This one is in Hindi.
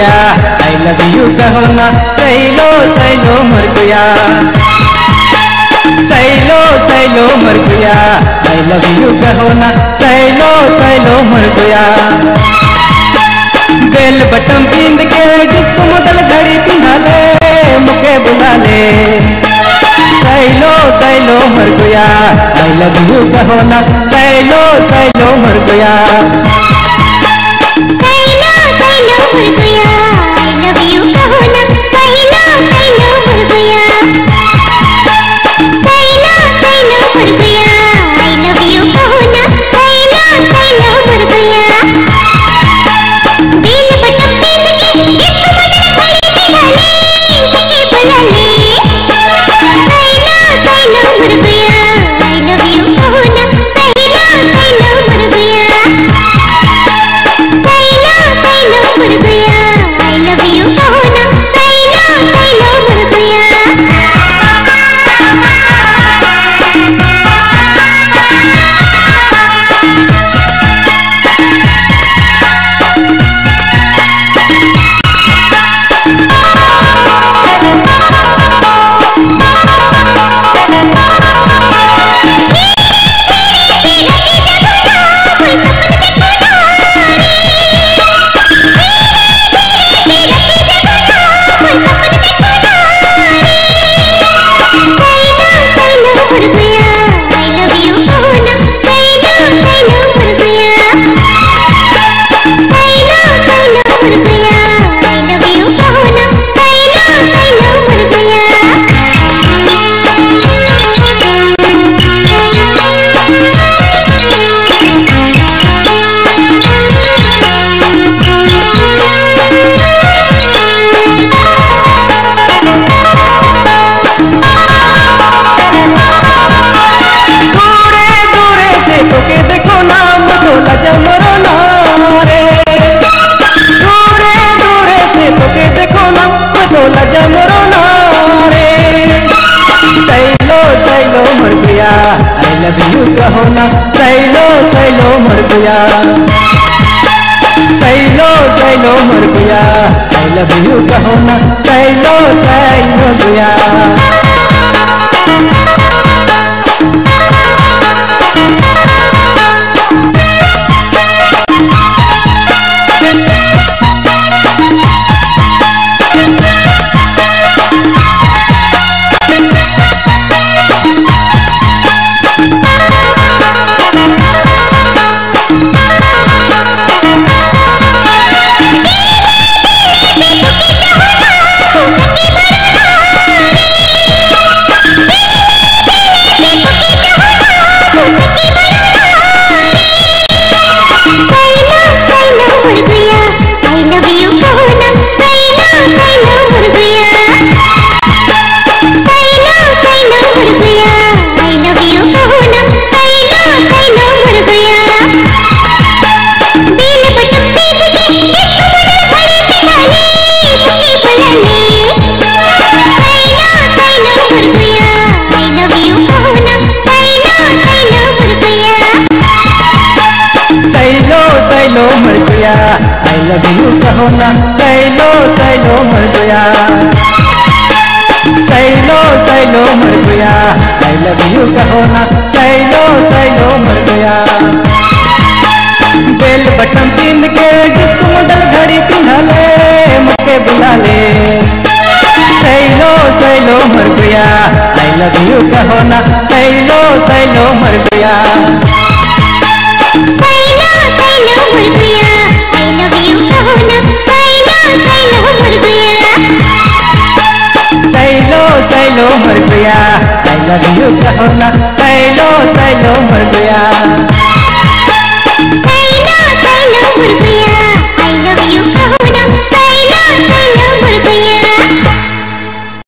मुर्गुया आई लव यू कहो ना, सैलो सैलो मुर्गुया सैलो सैलो मुर्गुया आई लव यू कहो ना, सैलो सैलो मुर्गुया बेल बटन पिंद के डिस्को मॉडल घड़ी पिंधा ले मुके बुला ले सैलो सैलो मुर्गुया आई लव यू कहो ना, सैलो सैलो मुर्गुया लव यू कहो ना, सैलो सैलो मर गया सैलो सैलो मर गया आई लव यू कहो ना, सैलो सैलो गया सैलो सैलो मर गया सैलो आई लव यू कहो ना सैलो सैलो मर गया बेल बटन पिन के डिस्को मॉडल घड़ी पिन्हा ले मुके बुला ले सैलो सैलो मर गया आई लव यू कहो ना सैलो सैलो मर सैलो मर